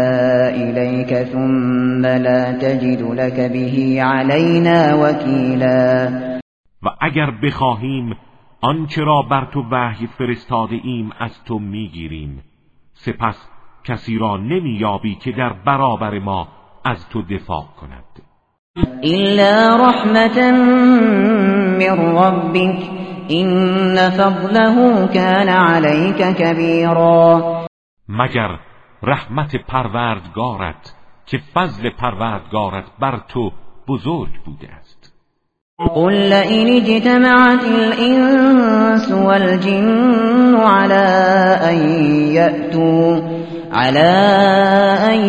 إليك ثم لا تجد لك به علينا وكيلا و اگر بخواهیم آنچه را بر تو وحی فرستاده ایم از تو می‌گیریم. سپس کسی را نمییابی که در برابر ما از تو دفاع کند. الا رحمتا من ربک این فضله كان عليك كبیرا مگر رحمت پروردگارت که فضل پروردگارت بر تو بزرگ بوده است. قل لئن اجتمعت الانس والجن على ان يأتوا على أن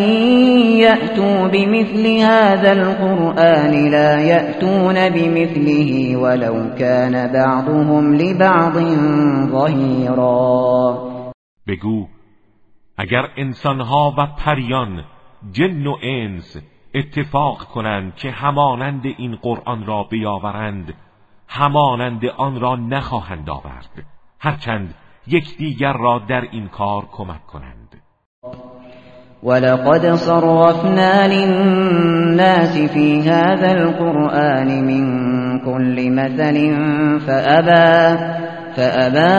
يأتوا بمثل هذا القرآن لا يأتون بمثله ولو كان بعضهم لبعض ظهيرا. بگو اگر انسانها و پریان جن و انس اتفاق کنند که همانند این قرآن را بیاورند همانند آن را نخواهند آورد هرچند یکدیگر را در این کار کمک کنند. ولقد صرفنا للناس في هذا القرآن من كل مثل فأبى فأبى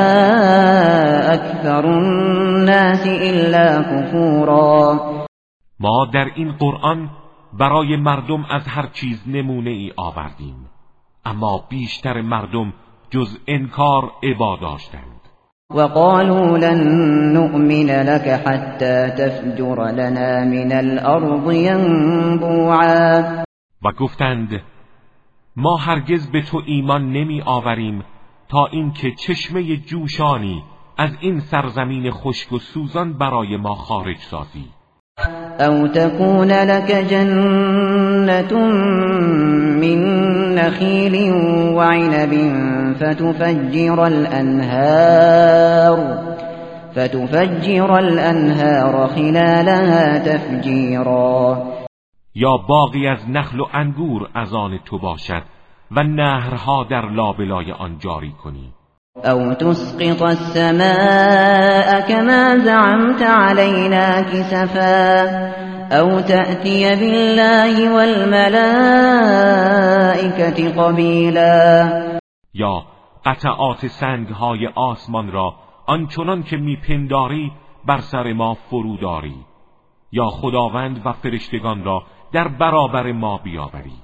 أكثر الناس إلا كفورا. ما در این قرآن برای مردم از هر چیز نمونه ای آوردیم اما بیشتر مردم جز انکار عبا داشتند. وقالوا لن نؤمن لك حتى تفجر لنا من الارض ينبوعا. و گفتند ما هرگز به تو ایمان نمی آوریم تا اینکه چشمه جوشانی از این سرزمین خشک و سوزان برای ما خارج سازی. او تكون لك جنة من نخيل وعنب فتفجر الأنهار فتفجر الأنهار خلالها تفجیرا یا باقی از نخل و انگور از آن تو باشد و نهرها در لابلای آن جاری کنی. او تسقط السماء كما زعمت علينا كسفا او تأتي بالله والملائكة قبیلا یا قطعات سنگهای آسمان را آنچنان که میپنداری بر سر ما فروداری. یا خداوند و فرشتگان را در برابر ما بیاوری.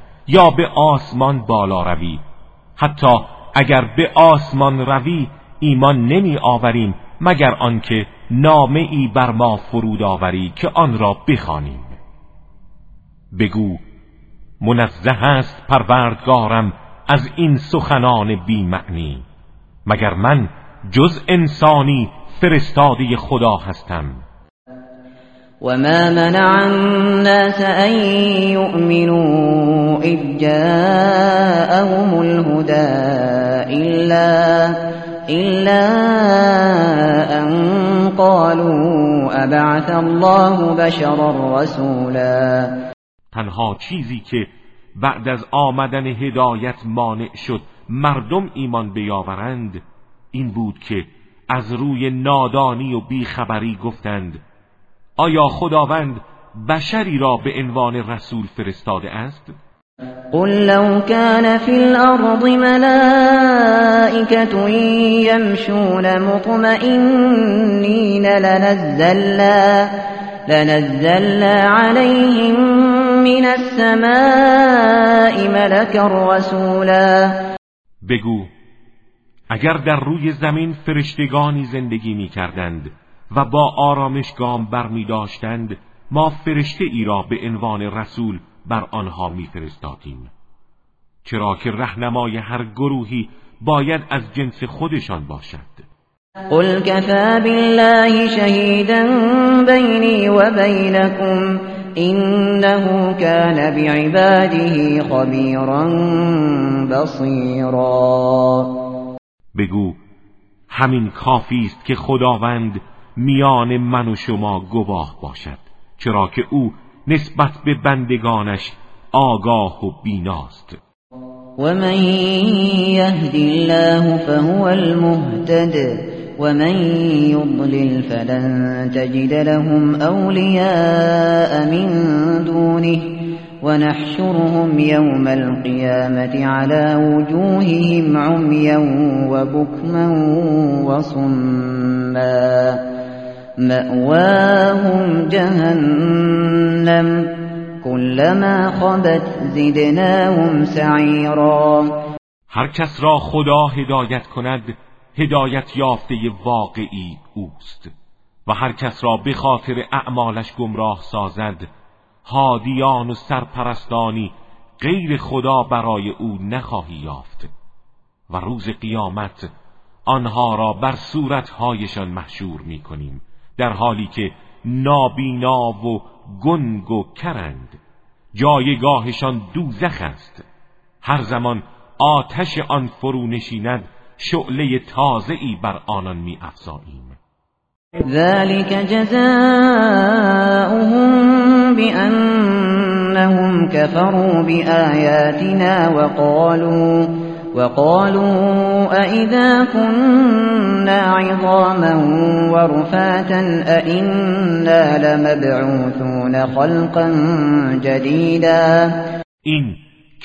یا به آسمان بالا روی. حتی اگر به آسمان روی ایمان نمی آوریم مگر آنکه نامه ای بر ما فرود آوری که آن را بخوانیم. بگو منزه است پروردگارم از این سخنان بی معنی مگر من جز انسانی فرستاده خدا هستم؟ وما منع الناس أن يؤمنوا إذ جاءهم الهدى إلا, إلا أن قالوا أبعث الله بشرا رسولا. تنها چیزی که بعد از آمدن هدایت مانع شد مردم ایمان بیاورند این بود که از روی نادانی و بیخبری گفتند آیا خداوند بشری را به عنوان رسول فرستاده است؟ قل لو كان في الأرض ملائكة يمشون مطمئنين لنزلنا, لنزلنا عليهم من السماء ملكا رسولا بگو اگر در روی زمین فرشتگانی زندگی می کردند و با آرامش گام بر می داشتند ما فرشته ای را به عنوان رسول بر آنها میفرستادیم. چرا که رهنمای هر گروهی باید از جنس خودشان باشد. قل كفى بالله شهيدا بيني وبينكم إنه كان بعباده خبيرا بصيرا بگو همین کافی است که خداوند میان من و شما گواه باشد چرا که او نسبت به بندگانش آگاه و بیناست. ومن يهد الله فهو المهتد ومن يضلل فلن تجد لهم أولياء من دونه ونحشرهم يوم القيامة على وجوههم عميا وبكما وصما مأواهم جهنم كلما خبت زدناهم سعیرا هر کس را خدا هدایت کند هدایت یافته واقعی اوست. و هر کس را به خاطر اعمالش گمراه سازد هادیان و سرپرستانی غیر خدا برای او نخواهی یافت. و روز قیامت آنها را بر صورتهایشان محشور می کنیم. در حالی که نابینا و گنگ و کرند جایگاهشان دوزخ است. هر زمان آتش آن فرو نشیند شعله تازه ای بر آنان می افزاییم ذلك جزاؤهم بأنهم كفروا بآياتنا وقالوا وقالوا أئذا كنا عظاما ورفاتا أئنا لمبعوثون خلقا جديدا. این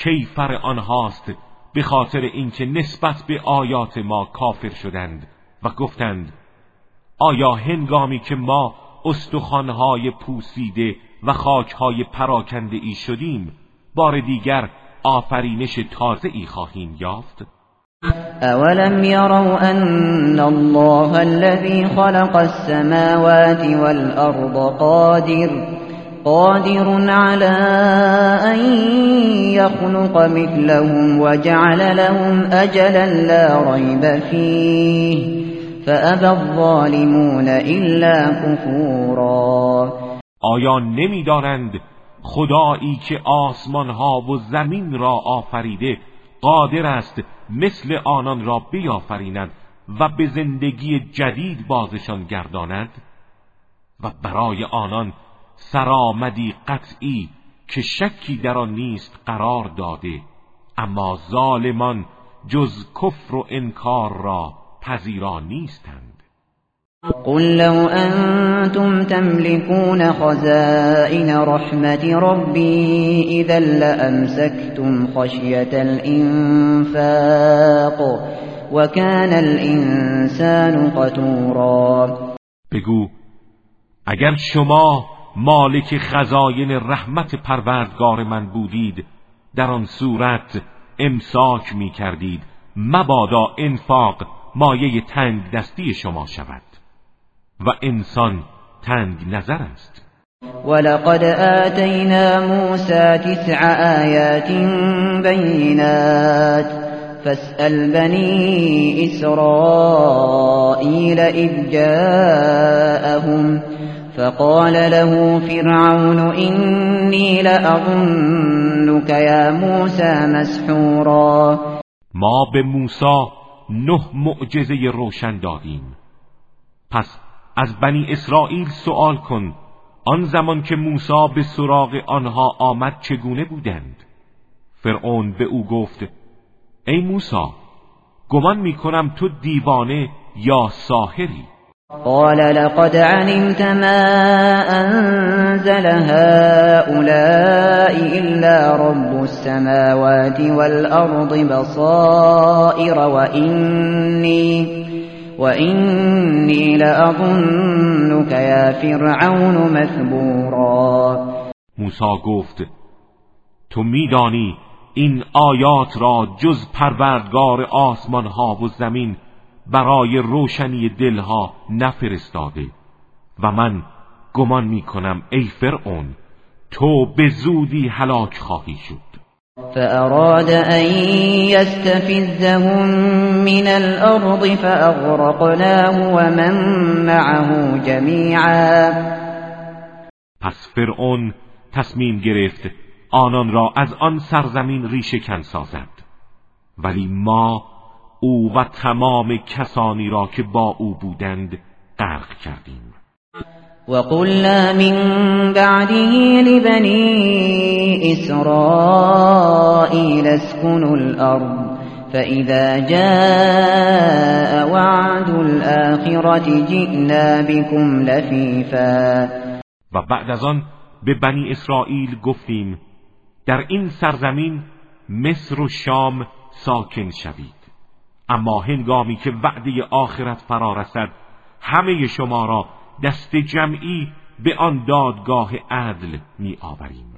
کیفر آنهاست به خاطر اینکه نسبت به آیات ما کافر شدند و گفتند آیا هنگامی که ما استخوانهای پوسیده و خاکهای پراکنده ای شدیم بار دیگر آفرینش تازه ای خواهیم یافت؟ اولم يروا ان الله الذي خلق السماوات والارض قادر قادر على ان يخلق مثلهم وجعل لهم اجلا لا ريب فيه فابى الظالمون الا كفورا. آیا نمی‌دانند خدایی که آسمان ها و زمین را آفریده قادر است مثل آنان را بیافریند و به زندگی جدید بازشان گرداند و برای آنان سرآمدی قطعی که شکی در آن نیست قرار داده اما ظالمان جز کفر و انکار را پذیرا نیستند. قل لو أنتم تملكون خزائن رحمة ربي إذا لأمسكتم خشية الإنفاق وكان الإنسان قتورا بگو اگر شما مالک خزاین رحمت پروردگار من بودید در آن صورت امساک می کردید مبادا انفاق مایه تنگ دستی شما شود. و انسان تنگ نظر است. ولقد آتينا موسى تسع آيات بينات فاسأل بني إسرائيل إذ جاءهم فقال له فرعون إني لأظنك يا موسى مسحورا. ما به موسی نه معجزه روشن دادیم. پس از بنی اسرائیل سوال کن آن زمان که موسی به سراغ آنها آمد چگونه بودند؟ فرعون به او گفت ای موسی گمان می کنم تو دیوانه یا ساحری؟ قال لقد علمت ما انزل هؤلاء الا رب السماوات والارض بصائر واني وإني لأظنك يا فرعون مثبورا موسی گفت تو میدانی این آیات را جز پروردگار آسمان ها و زمین برای روشنی دلها نفرستاده و من گمان می کنم ای فرعون تو به زودی هلاک خواهی شد. فأراد أن يستفزهم من الأرض فأغرقناه ومن معه جميعا. پس فرعون تصمیم گرفت آنان را از آن سرزمین ریشه کن سازد. ولی ما او و تمام کسانی را که با او بودند غرق کردیم. وقلنا من بعده لبني إسرائيل اسكنوا الأرض فإذا جاء وعد الآخرة جئنا بكم لفیفا و بعد از آن به بنی اسرائیل گفتیم در این سرزمین مصر و شام ساکن شوید. اما هنگامی که وعده آخرت فرا رسد همه شما را دست جمعی به آن دادگاه عدل می آوریم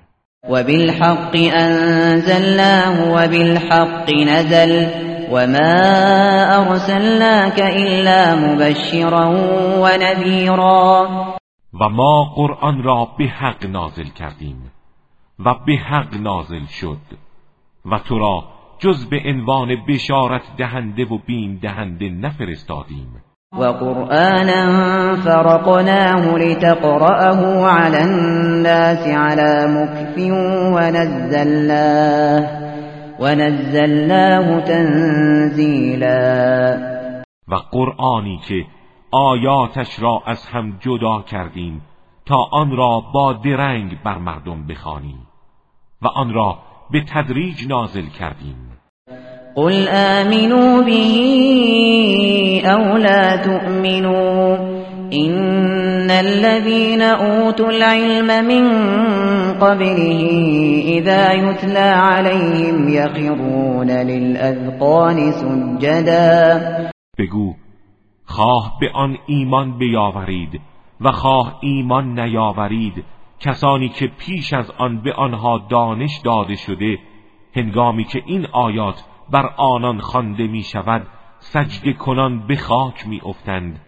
و بالحق انزلناه و بالحق نزل وما ارسلناك الا مبشرا و نذیرا و ما قرآن را به حق نازل کردیم و به حق نازل شد و تو را جز به عنوان بشارت دهنده و بیم دهنده نفرستادیم. وقرآنا فرقناه لتقرأه على الناس على مكف ونزلناه ونزلناه تنزیلا و قرآنی که آیاتش را از هم جدا کردیم تا آن را با درنگ بر مردم بخوانی و آن را به تدریج نازل کردیم. قل آمنوا به او لا تؤمنوا إن الذين أوتوا العلم من قبله إذا يتلى عليهم يخرون للأذقان سجدا بگو خواه به آن ایمان بیاورید و خواه ایمان نیاورید. کسانی که پیش از آن به آنها دانش داده شده هنگامی که این آیات بر آنان خوانده می شود سجد کنان به خاک می افتند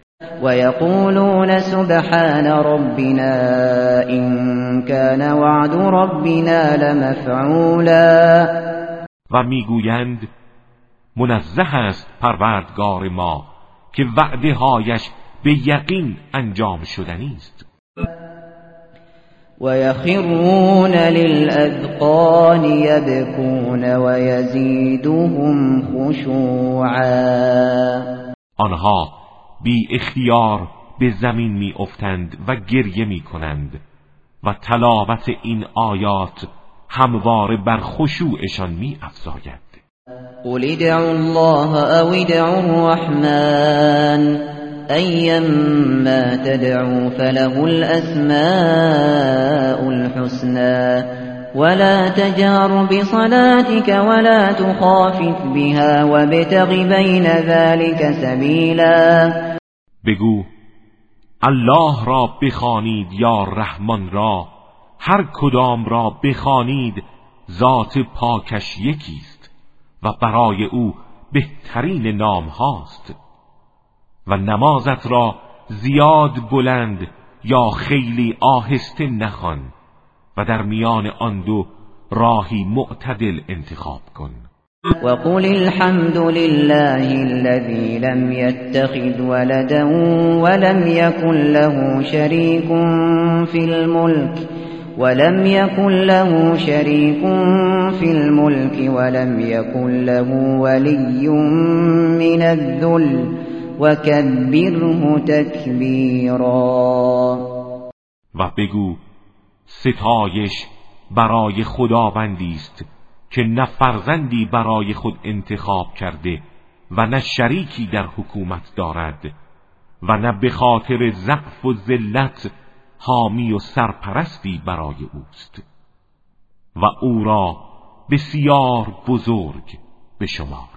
و یقولون سبحان ربنا این کان وعد ربنا لمفعولا. و می‌گویند منزه است پروردگار ما که وعده هایش به یقین انجام شدنی است. ويخرون للأذقان يبكون ويزيدهم خشوعا. آنها بی اختیار به زمین می افتند و گریه می کنند و تلاوت این آیات همواره بر خشوعشان می افزاید قل ادعوا الله او ادعوا الرحمن. أيما تدعوا فله الأسماء الحسنى. ولا تجار بصلاتك ولا تخافت بها وابتغ بين ذلك سبيلا. بگو الله را بخوانید یا رحمان را هر کدام را بخوانید ذات پاکش یکیست و برای او بهترین نام هاست و نمازت را زیاد بلند یا خیلی آهسته نخوان و در میان آن دو راهی معتدل انتخاب کن. وقل الحمد لله الذي لم يتخذ ولدا ولم يكن له شريك في الملك ولم يكن له شريك في الملك ولم يكن له ولي من الذل. وكبره تكبيرا. و بگو ستایش برای خداوندی است که نه فرزندی برای خود انتخاب کرده و نه شریکی در حکومت دارد و نه به خاطر ضعف و ذلت حامی و سرپرستی برای اوست. و او را بسیار بزرگ به شمار.